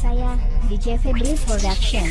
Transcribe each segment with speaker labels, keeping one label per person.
Speaker 1: saya, DJ Febri Production.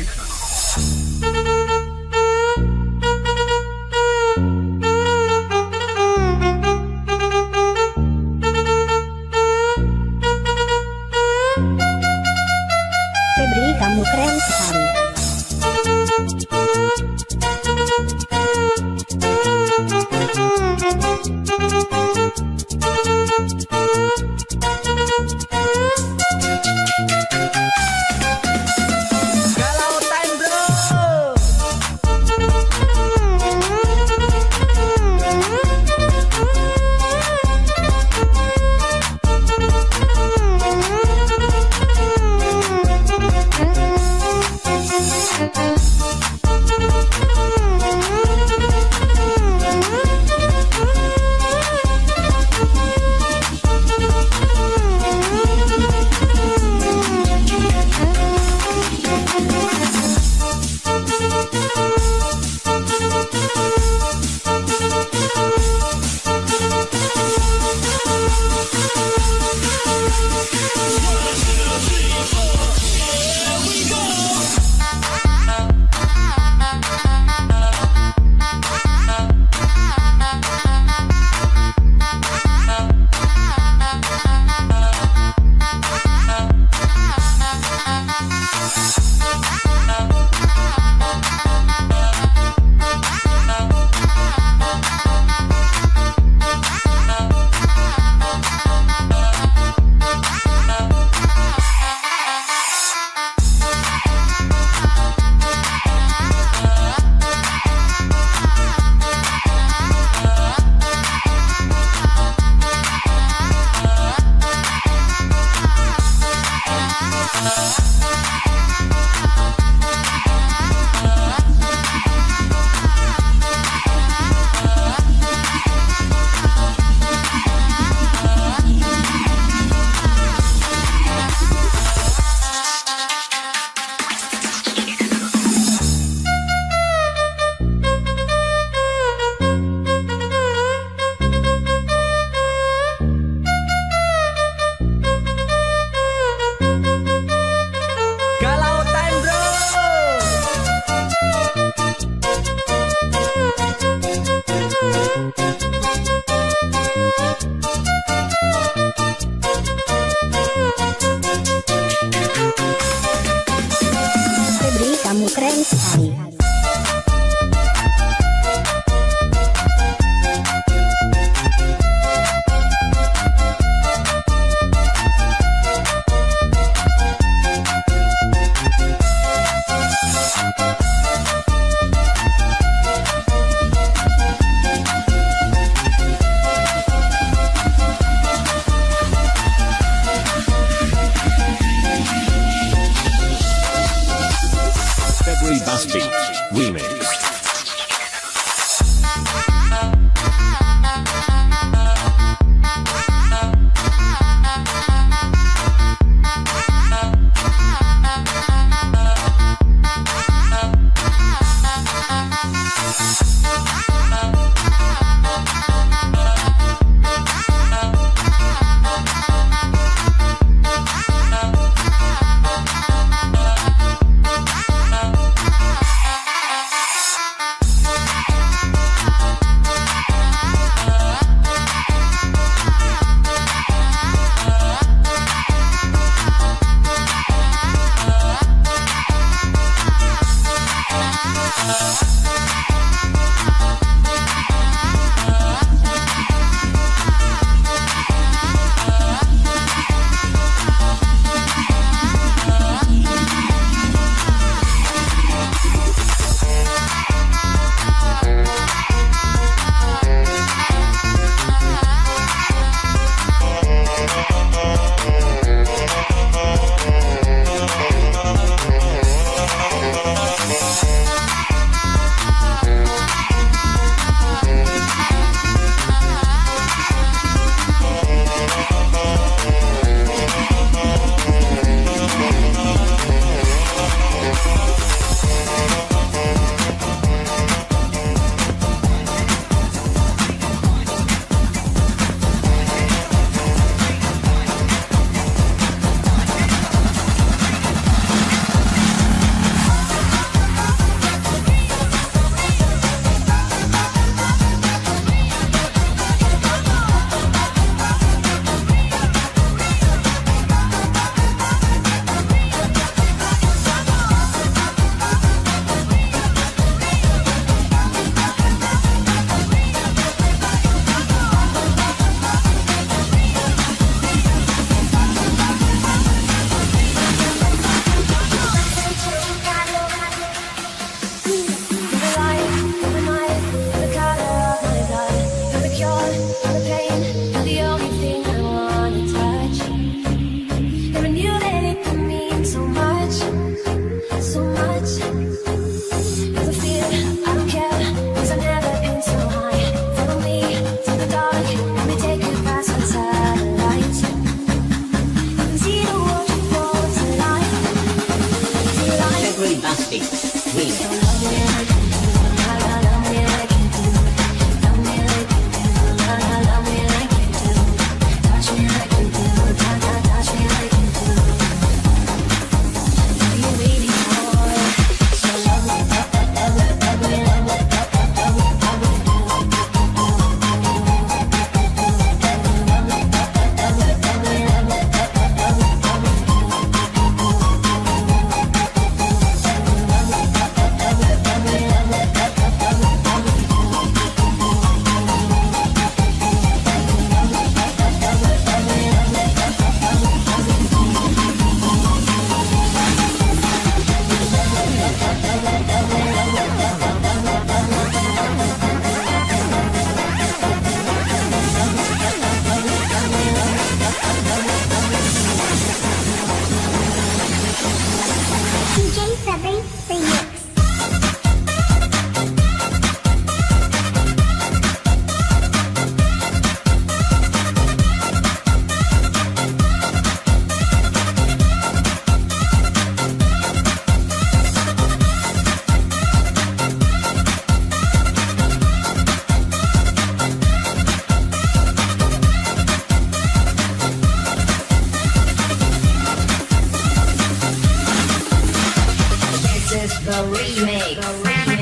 Speaker 1: is the
Speaker 2: remix. The remix.